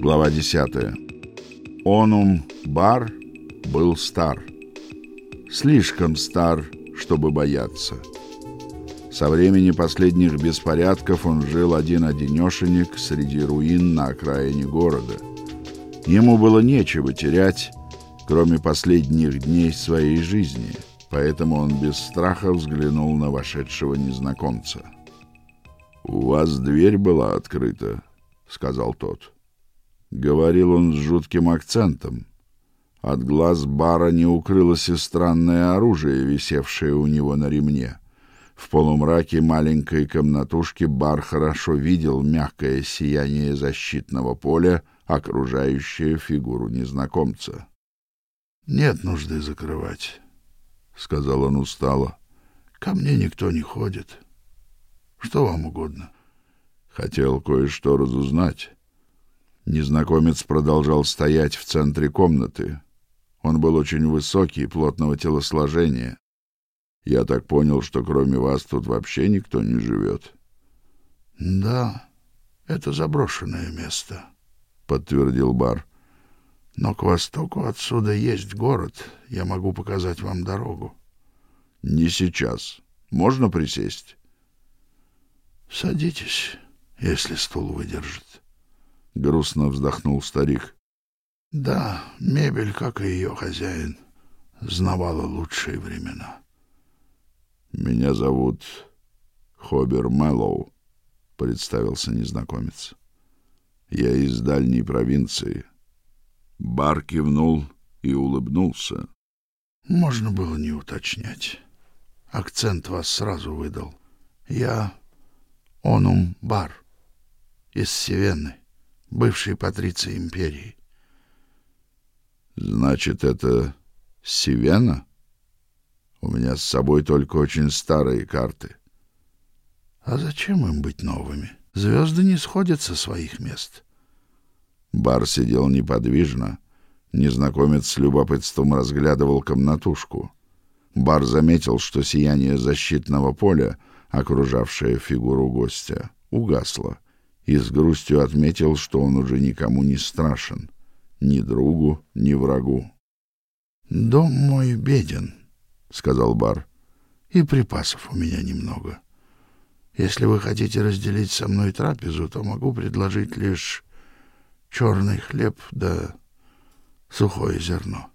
Глава 10. Онум Бар был стар. Слишком стар, чтобы бояться. Со времени последних беспорядков он жил один-одинешенек среди руин на окраине города. Ему было нечего терять, кроме последних дней своей жизни, поэтому он без страха взглянул на вошедшего незнакомца. «У вас дверь была открыта», — сказал тот. Говорил он с жутким акцентом. От глаз бара не укрылось и странное оружие, висевшее у него на ремне. В полумраке маленькой комнатушки бар хорошо видел мягкое сияние защитного поля, окружающее фигуру незнакомца. «Нет нужды закрывать», — сказал он устало. «Ко мне никто не ходит. Что вам угодно?» «Хотел кое-что разузнать». Незнакомец продолжал стоять в центре комнаты. Он был очень высокий, плотного телосложения. Я так понял, что кроме вас тут вообще никто не живет. — Да, это заброшенное место, — подтвердил Бар. — Но к востоку отсюда есть город. Я могу показать вам дорогу. — Не сейчас. Можно присесть? — Садитесь, если стул выдержит. — грустно вздохнул старик. — Да, мебель, как и ее хозяин, знавала лучшие времена. — Меня зовут Хобер Мэллоу, — представился незнакомец. — Я из дальней провинции. Бар кивнул и улыбнулся. — Можно было не уточнять. Акцент вас сразу выдал. Я Онум Бар из Севенны бывшей патриции империи. Значит, это Сивена? У меня с собой только очень старые карты. А зачем им быть новыми? Звезды не сходят со своих мест. Бар сидел неподвижно. Незнакомец с любопытством разглядывал комнатушку. Бар заметил, что сияние защитного поля, окружавшее фигуру гостя, угасло — и с грустью отметил, что он уже никому не страшен, ни другу, ни врагу. «Дом мой беден», — сказал Бар, — «и припасов у меня немного. Если вы хотите разделить со мной трапезу, то могу предложить лишь черный хлеб да сухое зерно».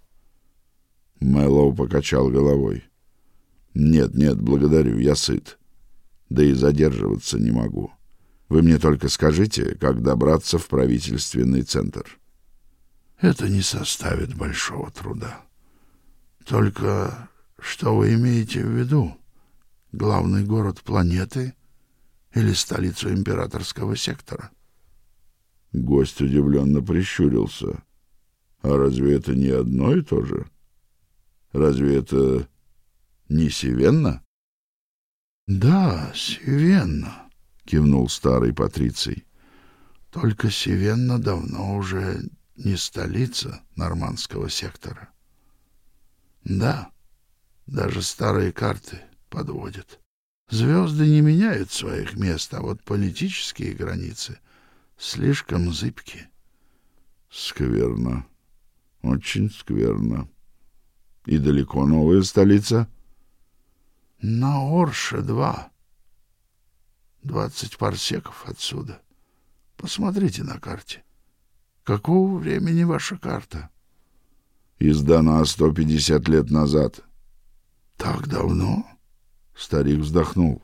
Мэллоу покачал головой. «Нет, нет, благодарю, я сыт. Да и задерживаться не могу. Вы мне только скажите, как добраться в правительственный центр. Это не составит большого труда. Только что вы имеете в виду? Главный город планеты или столицу императорского сектора? Гость удивленно прищурился. А разве это не одно и то же? Разве это не Севенна? Да, Севенна кивнул старый патриций. Только Севенна давно уже не столица нормандского сектора. Да, даже старые карты подводят. Звезды не меняют своих мест, а вот политические границы слишком зыбки. Скверно. Очень скверно. И далеко новая столица? На Орше-2. Двадцать парсеков отсюда. Посмотрите на карте. Какого времени ваша карта? Издана сто пятьдесят лет назад. Так давно? Старик вздохнул.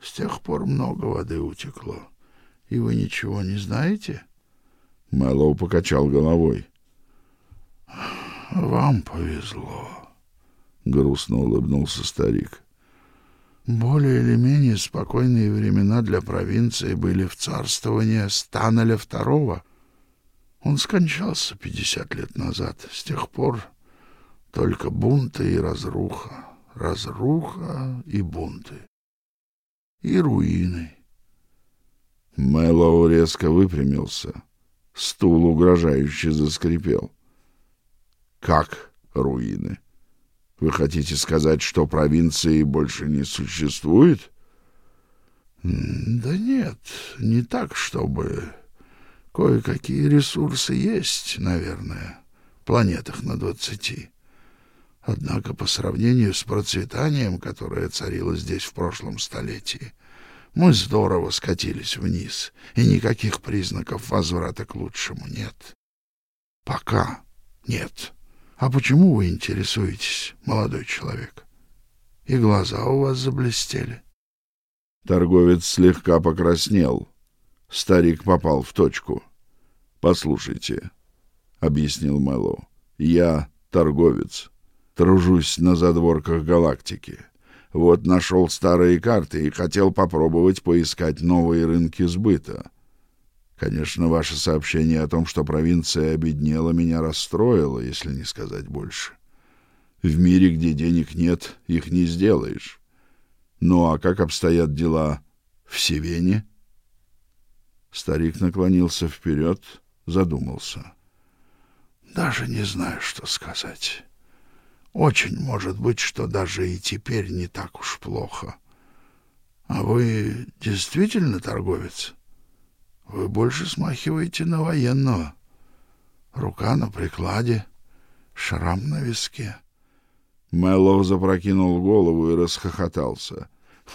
С тех пор много воды утекло. И вы ничего не знаете? Мэллоу покачал головой. Вам повезло. Грустно улыбнулся старик. Более или менее спокойные времена для провинции были в царствовании Станеля II. Он скончался пятьдесят лет назад. С тех пор только бунты и разруха, разруха и бунты. И руины. Мэллоу резко выпрямился. Стул угрожающе заскрипел. «Как руины?» Вы хотите сказать, что провинции больше не существует? Да нет, не так, чтобы Кое-какие ресурсы есть, наверное, планетах на двадцати. Однако по сравнению с процветанием, которое царило здесь в прошлом столетии, мы здорово скатились вниз, и никаких признаков возврата к лучшему нет. Пока нет. А почему вы интересуетесь, молодой человек? И глаза у вас заблестели. Торговец слегка покраснел. Старик попал в точку. Послушайте, объяснил Мэллоу. Я торговец, тружусь на задворках галактики. Вот нашел старые карты и хотел попробовать поискать новые рынки сбыта. Конечно, ваше сообщение о том, что провинция обеднела, меня расстроило, если не сказать больше. В мире, где денег нет, их не сделаешь. Ну а как обстоят дела в Севене? Старик наклонился вперед, задумался. Даже не знаю, что сказать. Очень может быть, что даже и теперь не так уж плохо. А вы действительно торговец? Вы больше смахиваете на военного. Рука на прикладе, шрам на виске. Мэллоу запрокинул голову и расхохотался.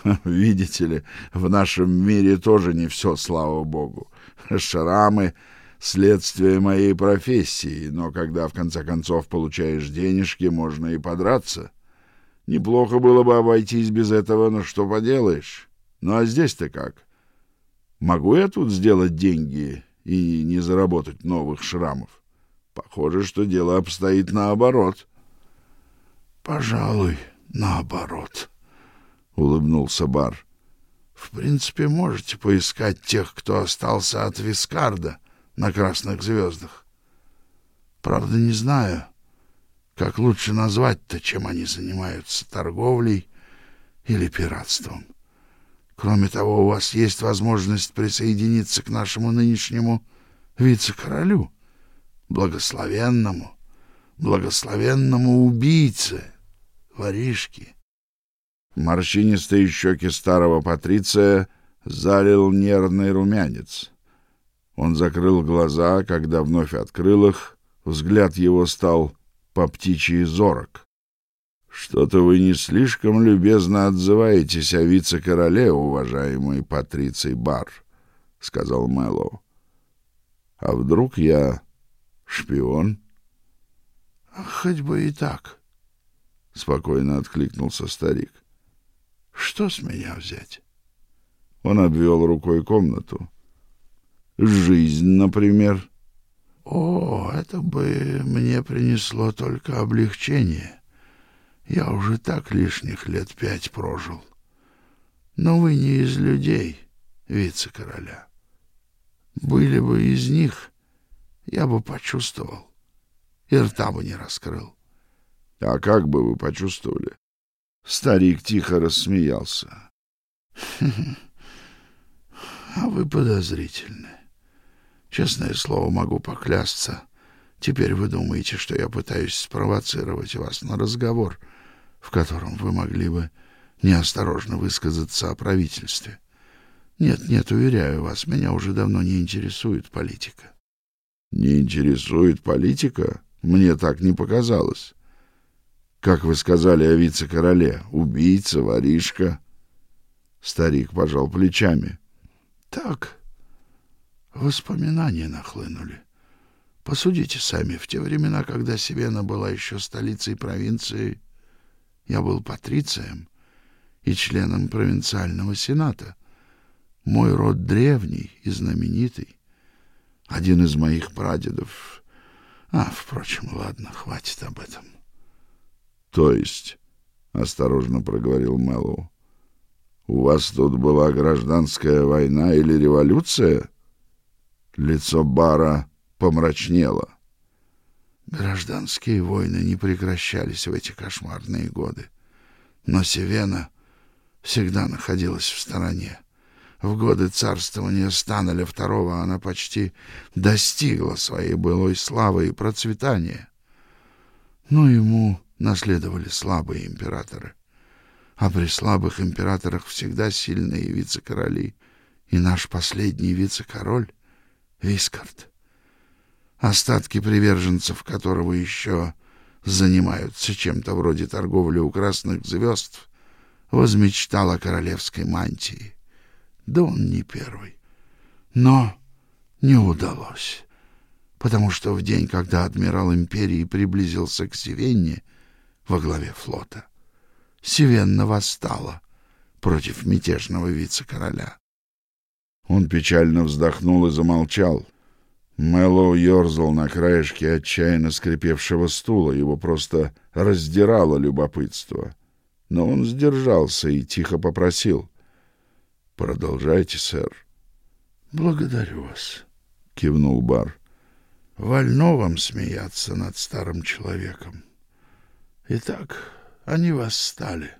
Видите ли, в нашем мире тоже не все, слава богу. Шрамы — следствие моей профессии, но когда в конце концов получаешь денежки, можно и подраться. Неплохо было бы обойтись без этого, но что поделаешь. Ну а здесь-то как? Могу я тут сделать деньги и не заработать новых шрамов? Похоже, что дело обстоит наоборот. Пожалуй, наоборот, улыбнулся Бар. В принципе, можете поискать тех, кто остался от Вискарда на красных звездах. Правда, не знаю, как лучше назвать-то, чем они занимаются торговлей или пиратством. Кроме того, у вас есть возможность присоединиться к нашему нынешнему вице-королю, благословенному, благословенному убийце, воришке. Морщинистые щеки старого патриция залил нервный румянец. Он закрыл глаза, когда вновь открыл их, взгляд его стал по птичьи зорок. Что-то вы не слишком любезно отзываетесь о вице-короле, уважаемый Патриций Бар, сказал Мэллоу. А вдруг я шпион? Хоть бы и так, спокойно откликнулся старик. Что с меня взять? Он обвел рукой комнату. Жизнь, например. О, это бы мне принесло только облегчение. Я уже так лишних лет пять прожил. Но вы не из людей, вице-короля. Были бы из них, я бы почувствовал и рта бы не раскрыл. А как бы вы почувствовали? Старик тихо рассмеялся. А вы подозрительны. Честное слово, могу поклясться. Теперь вы думаете, что я пытаюсь спровоцировать вас на разговор — в котором вы могли бы неосторожно высказаться о правительстве. Нет, нет, уверяю вас, меня уже давно не интересует политика. Не интересует политика? Мне так не показалось. Как вы сказали о вице-короле, убийца, воришка. Старик пожал плечами. Так, воспоминания нахлынули. Посудите сами, в те времена, когда Севена была еще столицей провинции, я был патрицием и членом провинциального сената. Мой род древний и знаменитый. Один из моих прадедов... А, впрочем, ладно, хватит об этом. — То есть, — осторожно проговорил Мэллоу, — у вас тут была гражданская война или революция? Лицо Бара помрачнело. Гражданские войны не прекращались в эти кошмарные годы. Но Севена всегда находилась в стороне. В годы царствования Станеля II она почти достигла своей былой славы и процветания. Но ему наследовали слабые императоры. А при слабых императорах всегда сильные вице-короли. И наш последний вице-король — Вискард, остатки приверженцев которого еще занимаются чем-то вроде торговли у красных звезд, возмечтал королевской мантии. Да он не первый. Но не удалось, потому что в день, когда адмирал империи приблизился к Севенне во главе флота, Севенна восстала против мятежного вице-короля. Он печально вздохнул и замолчал. Мэллоу ерзал на краешке отчаянно скрипевшего стула, его просто раздирало любопытство. Но он сдержался и тихо попросил. — Продолжайте, сэр. — Благодарю вас, — кивнул Бар. — Вольно вам смеяться над старым человеком. Итак, они восстали.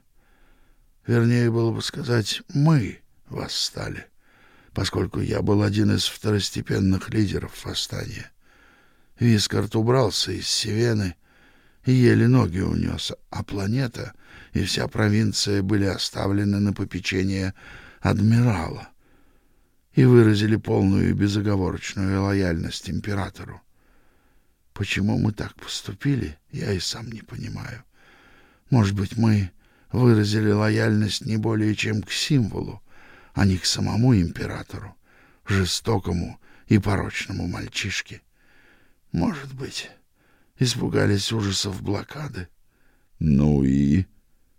Вернее, было бы сказать, мы восстали. — поскольку я был один из второстепенных лидеров восстания. Вискард убрался из Севены и еле ноги унес, а планета и вся провинция были оставлены на попечение адмирала и выразили полную и безоговорочную лояльность императору. Почему мы так поступили, я и сам не понимаю. Может быть, мы выразили лояльность не более чем к символу, а не к самому императору, жестокому и порочному мальчишке. Может быть, испугались ужасов блокады. — Ну и?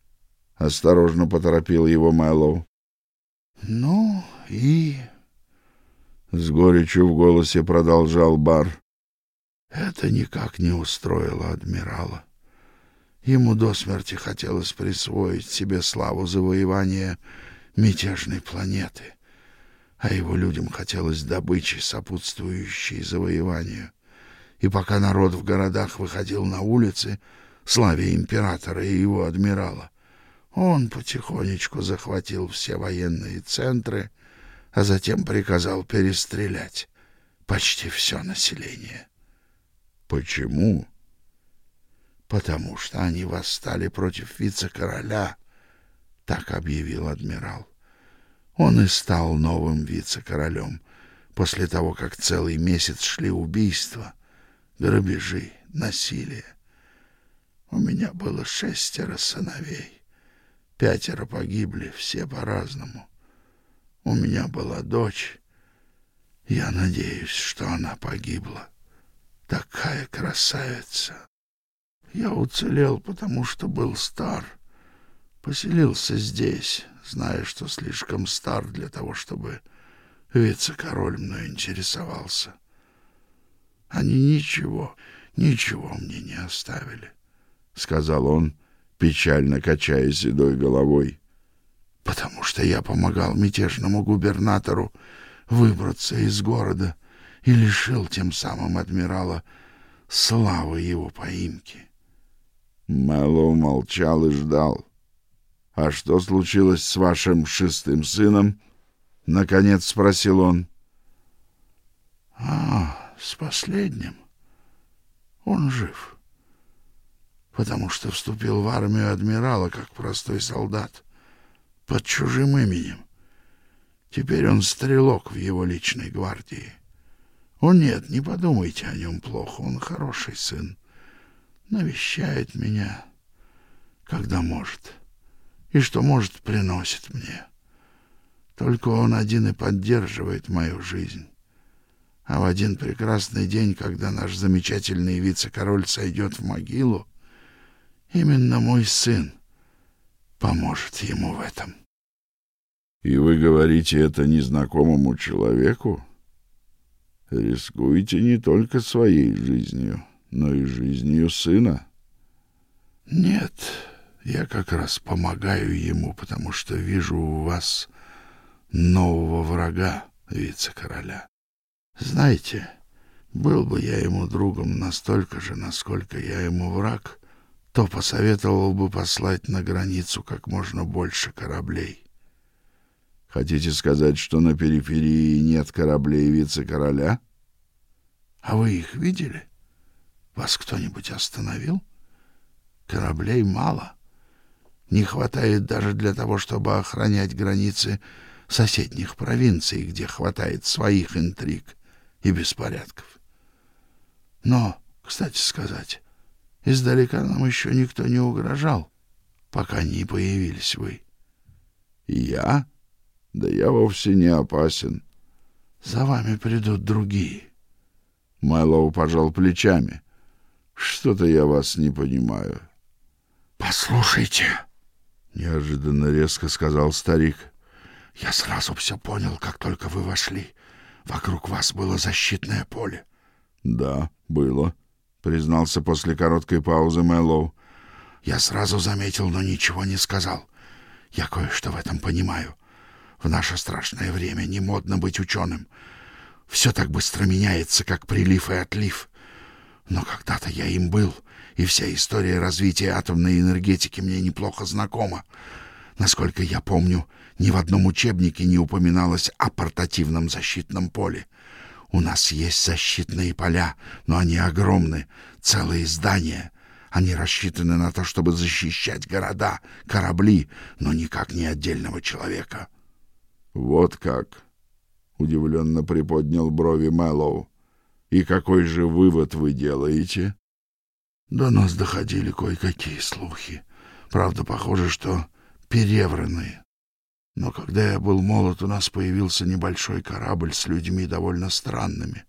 — осторожно поторопил его Мэллоу. — Ну и... — с горечью в голосе продолжал Бар. Это никак не устроило адмирала. Ему до смерти хотелось присвоить себе славу завоевания мятежной планеты, а его людям хотелось добычи, сопутствующей завоеванию. И пока народ в городах выходил на улицы, славе императора и его адмирала, он потихонечку захватил все военные центры, а затем приказал перестрелять почти все население. Почему? Потому что они восстали против вице-короля, так объявил адмирал. Он и стал новым вице-королем после того, как целый месяц шли убийства, грабежи, насилие. У меня было шестеро сыновей. Пятеро погибли, все по-разному. У меня была дочь. Я надеюсь, что она погибла. Такая красавица. Я уцелел, потому что был стар. Поселился здесь, зная, что слишком стар для того, чтобы вице-король мной интересовался. Они ничего, ничего мне не оставили, — сказал он, печально качая седой головой, — потому что я помогал мятежному губернатору выбраться из города и лишил тем самым адмирала славы его поимки. Мэллоу молчал и ждал. «А что случилось с вашим шестым сыном?» — наконец спросил он. «А, с последним. Он жив, потому что вступил в армию адмирала как простой солдат под чужим именем. Теперь он стрелок в его личной гвардии. О нет, не подумайте о нем плохо, он хороший сын, навещает меня, когда может» и что может приносит мне. Только он один и поддерживает мою жизнь. А в один прекрасный день, когда наш замечательный вице-король сойдет в могилу, именно мой сын поможет ему в этом. И вы говорите это незнакомому человеку? Рискуете не только своей жизнью, но и жизнью сына? Нет, я как раз помогаю ему, потому что вижу у вас нового врага, вице-короля. Знаете, был бы я ему другом настолько же, насколько я ему враг, то посоветовал бы послать на границу как можно больше кораблей. Хотите сказать, что на периферии нет кораблей вице-короля? А вы их видели? Вас кто-нибудь остановил? Кораблей мало не хватает даже для того, чтобы охранять границы соседних провинций, где хватает своих интриг и беспорядков. Но, кстати сказать, издалека нам еще никто не угрожал, пока не появились вы. Я? Да я вовсе не опасен. За вами придут другие. Майлоу пожал плечами. Что-то я вас не понимаю. Послушайте, неожиданно резко сказал старик. Я сразу все понял, как только вы вошли. Вокруг вас было защитное поле. Да, было, признался после короткой паузы Мэллоу. Я сразу заметил, но ничего не сказал. Я кое-что в этом понимаю. В наше страшное время не модно быть ученым. Все так быстро меняется, как прилив и отлив. Но когда-то я им был, и вся история развития атомной энергетики мне неплохо знакома. Насколько я помню, ни в одном учебнике не упоминалось о портативном защитном поле. У нас есть защитные поля, но они огромны, целые здания. Они рассчитаны на то, чтобы защищать города, корабли, но никак не отдельного человека. Вот как, удивленно приподнял брови Мэллоу. И какой же вывод вы делаете? До нас доходили кое-какие слухи. Правда, похоже, что перевранные. Но когда я был молод, у нас появился небольшой корабль с людьми довольно странными.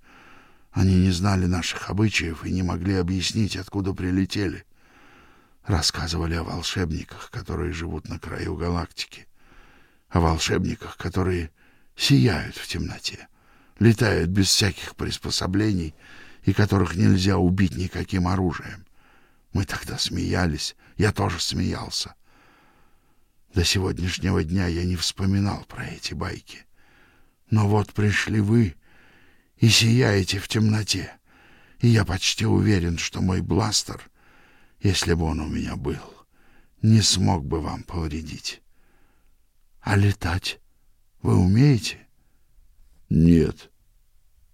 Они не знали наших обычаев и не могли объяснить, откуда прилетели. Рассказывали о волшебниках, которые живут на краю галактики. О волшебниках, которые сияют в темноте, летают без всяких приспособлений и которых нельзя убить никаким оружием. Мы тогда смеялись, я тоже смеялся. До сегодняшнего дня я не вспоминал про эти байки. Но вот пришли вы и сияете в темноте, и я почти уверен, что мой бластер, если бы он у меня был, не смог бы вам повредить. А летать вы умеете? Нет,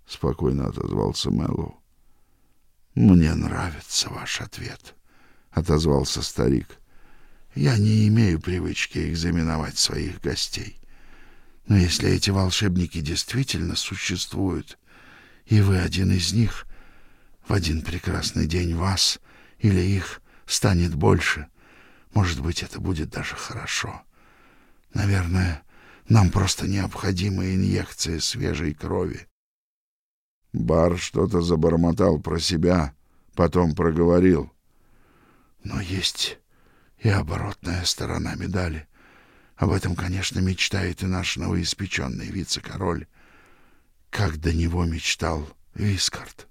спокойно отозвался Мэллоу. Мне нравится ваш ответ, отозвался старик. Я не имею привычки экзаменовать своих гостей. Но если эти волшебники действительно существуют, и вы один из них, в один прекрасный день вас или их станет больше, может быть, это будет даже хорошо. Наверное, нам просто необходима инъекция свежей крови. Бар что-то забормотал про себя, потом проговорил. Но есть и оборотная сторона медали. Об этом, конечно, мечтает и наш новоиспеченный вице-король, как до него мечтал Вискард.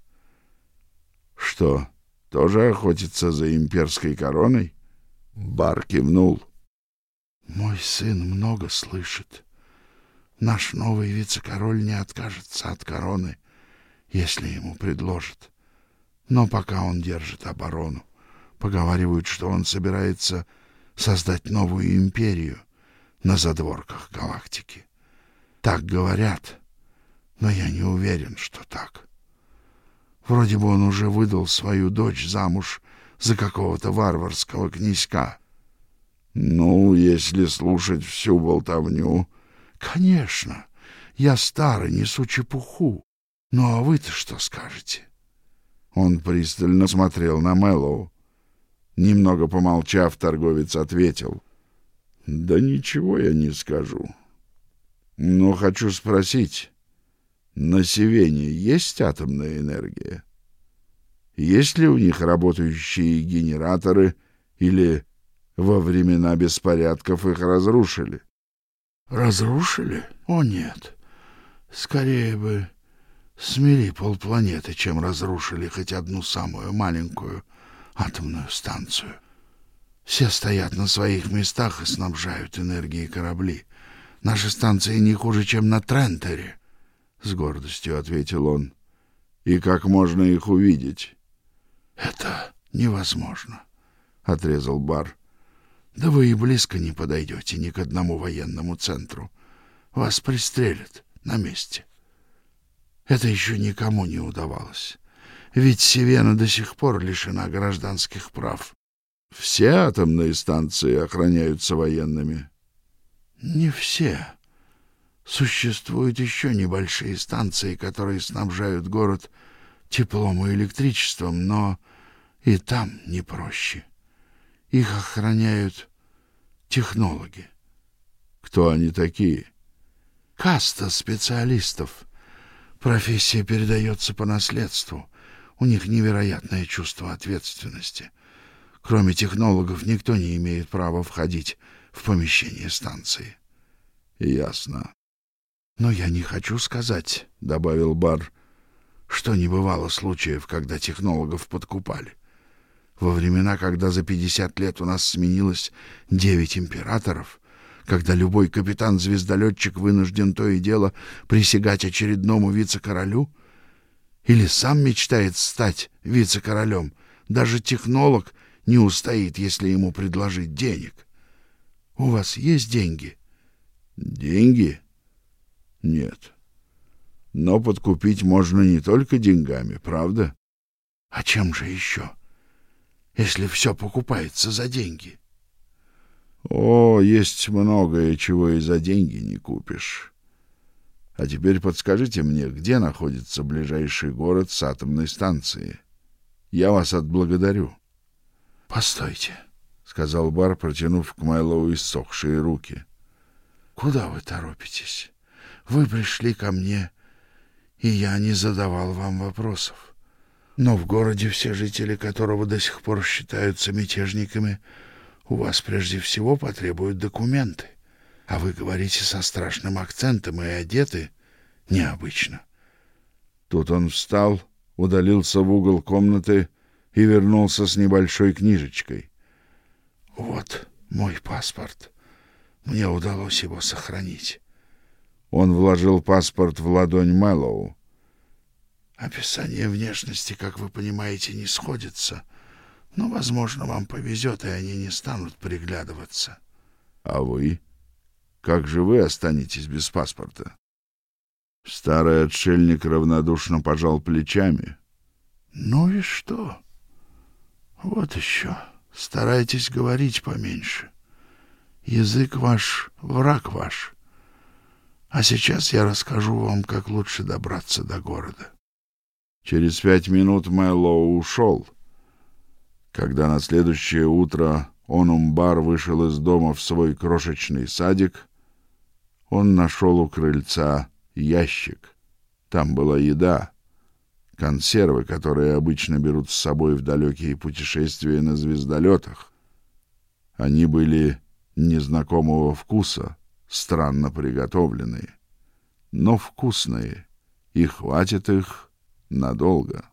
Что, тоже охотится за имперской короной? Бар кивнул. Мой сын много слышит. Наш новый вице-король не откажется от короны, если ему предложат. Но пока он держит оборону. Поговаривают, что он собирается создать новую империю на задворках галактики. Так говорят, но я не уверен, что так. Вроде бы он уже выдал свою дочь замуж за какого-то варварского князька. Ну, если слушать всю болтовню... Конечно, я старый, несу чепуху. Ну, а вы-то что скажете? Он пристально смотрел на Мэллоу. Немного помолчав, торговец ответил. «Да ничего я не скажу. Но хочу спросить, на Севене есть атомная энергия? Есть ли у них работающие генераторы или во времена беспорядков их разрушили?» «Разрушили? О, нет. Скорее бы смели полпланеты, чем разрушили хоть одну самую маленькую атомную станцию. Все стоят на своих местах и снабжают энергией корабли. Наши станции не хуже, чем на Трентере, — с гордостью ответил он. — И как можно их увидеть? — Это невозможно, — отрезал Бар. — Да вы и близко не подойдете ни к одному военному центру. Вас пристрелят на месте. Это еще никому не удавалось ведь Севена до сих пор лишена гражданских прав. Все атомные станции охраняются военными. Не все. Существуют еще небольшие станции, которые снабжают город теплом и электричеством, но и там не проще. Их охраняют технологи. Кто они такие? Каста специалистов. Профессия передается по наследству. У них невероятное чувство ответственности. Кроме технологов, никто не имеет права входить в помещение станции. Ясно. Но я не хочу сказать, добавил Бар, что не бывало случаев, когда технологов подкупали. Во времена, когда за пятьдесят лет у нас сменилось девять императоров, когда любой капитан-звездолетчик вынужден то и дело присягать очередному вице-королю, или сам мечтает стать вице-королем, даже технолог не устоит, если ему предложить денег. У вас есть деньги? Деньги? Нет. Но подкупить можно не только деньгами, правда? А чем же еще? Если все покупается за деньги. О, есть многое, чего и за деньги не купишь. А теперь подскажите мне, где находится ближайший город с атомной станцией? Я вас отблагодарю. Постойте, сказал Бар, протянув к Майлоу иссохшие руки. Куда вы торопитесь? Вы пришли ко мне, и я не задавал вам вопросов. Но в городе все жители, которого до сих пор считаются мятежниками, у вас прежде всего потребуют документы. А вы говорите со страшным акцентом и одеты необычно. Тут он встал, удалился в угол комнаты и вернулся с небольшой книжечкой. Вот мой паспорт. Мне удалось его сохранить. Он вложил паспорт в ладонь Мэллоу. Описание внешности, как вы понимаете, не сходится, но, возможно, вам повезет, и они не станут приглядываться. А вы? Как же вы останетесь без паспорта? Старый отшельник равнодушно пожал плечами. Ну и что? Вот еще. Старайтесь говорить поменьше. Язык ваш — враг ваш. А сейчас я расскажу вам, как лучше добраться до города. Через пять минут Мэллоу ушел. Когда на следующее утро Онумбар вышел из дома в свой крошечный садик, он нашел у крыльца ящик. Там была еда, консервы, которые обычно берут с собой в далекие путешествия на звездолетах. Они были незнакомого вкуса, странно приготовленные, но вкусные, и хватит их надолго.